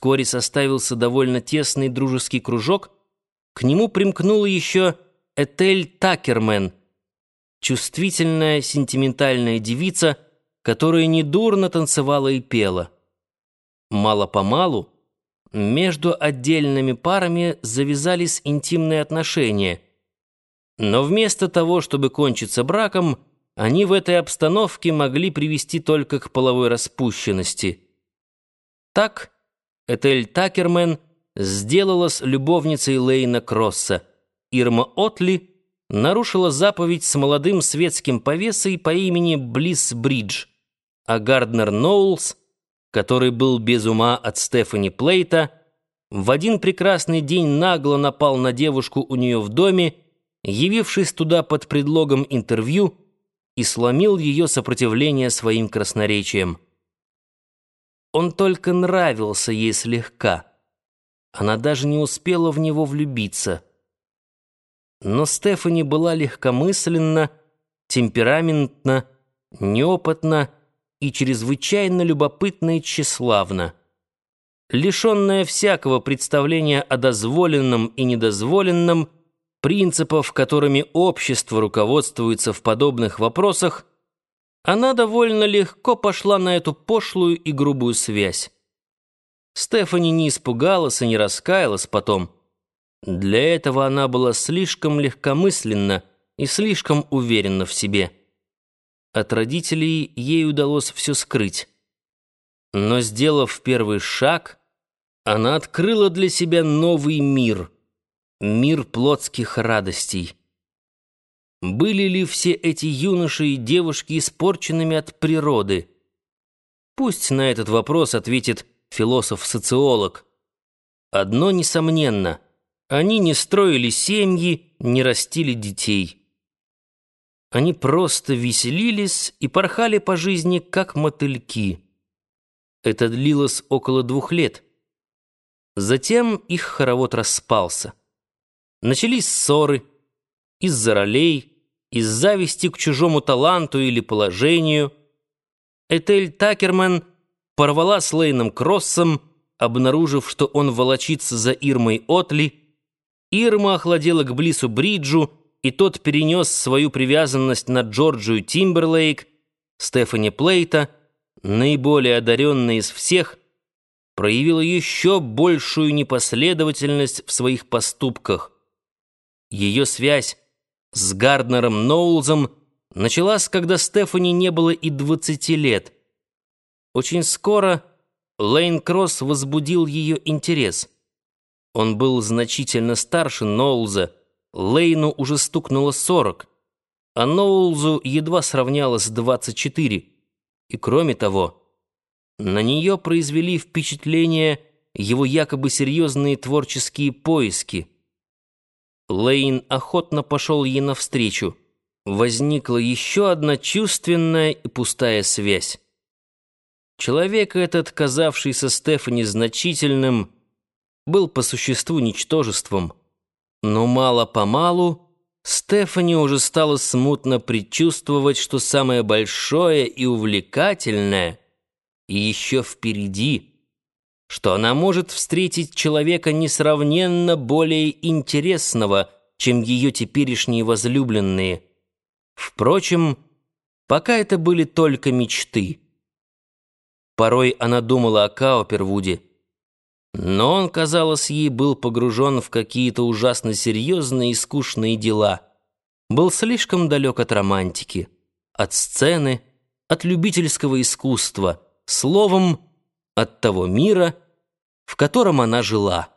вскоре составился довольно тесный дружеский кружок, к нему примкнула еще Этель Такермен, чувствительная, сентиментальная девица, которая недурно танцевала и пела. Мало-помалу между отдельными парами завязались интимные отношения, но вместо того, чтобы кончиться браком, они в этой обстановке могли привести только к половой распущенности. Так Этель Такермен сделалась любовницей Лейна Кросса. Ирма Отли нарушила заповедь с молодым светским повесой по имени Блисс Бридж, а Гарднер Ноулс, который был без ума от Стефани Плейта, в один прекрасный день нагло напал на девушку у нее в доме, явившись туда под предлогом интервью, и сломил ее сопротивление своим красноречием. Он только нравился ей слегка. Она даже не успела в него влюбиться. Но Стефани была легкомысленна, темпераментна, неопытна и чрезвычайно любопытна и тщеславна. Лишенная всякого представления о дозволенном и недозволенном, принципов, которыми общество руководствуется в подобных вопросах, она довольно легко пошла на эту пошлую и грубую связь. Стефани не испугалась и не раскаялась потом. Для этого она была слишком легкомысленна и слишком уверена в себе. От родителей ей удалось все скрыть. Но, сделав первый шаг, она открыла для себя новый мир, мир плотских радостей. Были ли все эти юноши и девушки испорченными от природы? Пусть на этот вопрос ответит философ-социолог. Одно несомненно, они не строили семьи, не растили детей. Они просто веселились и порхали по жизни, как мотыльки. Это длилось около двух лет. Затем их хоровод распался. Начались ссоры из-за ролей, из зависти к чужому таланту или положению. Этель Такерман порвала с Лейном Кроссом, обнаружив, что он волочится за Ирмой Отли. Ирма охладела к Блису Бриджу, и тот перенес свою привязанность на Джорджию Тимберлейк, Стефани Плейта, наиболее одаренная из всех, проявила еще большую непоследовательность в своих поступках. Ее связь с Гарднером Ноулзом началась, когда Стефани не было и двадцати лет. Очень скоро Лейн Кросс возбудил ее интерес. Он был значительно старше Ноулза, Лейну уже стукнуло сорок, а Ноулзу едва сравнялось двадцать четыре. И кроме того, на нее произвели впечатление его якобы серьезные творческие поиски — Лейн охотно пошел ей навстречу. Возникла еще одна чувственная и пустая связь. Человек этот, казавшийся Стефани значительным, был по существу ничтожеством. Но мало-помалу Стефани уже стала смутно предчувствовать, что самое большое и увлекательное еще впереди — что она может встретить человека несравненно более интересного, чем ее теперешние возлюбленные. Впрочем, пока это были только мечты. Порой она думала о Каупервуде, но он, казалось, ей был погружен в какие-то ужасно серьезные и скучные дела, был слишком далек от романтики, от сцены, от любительского искусства, словом, от того мира, в котором она жила.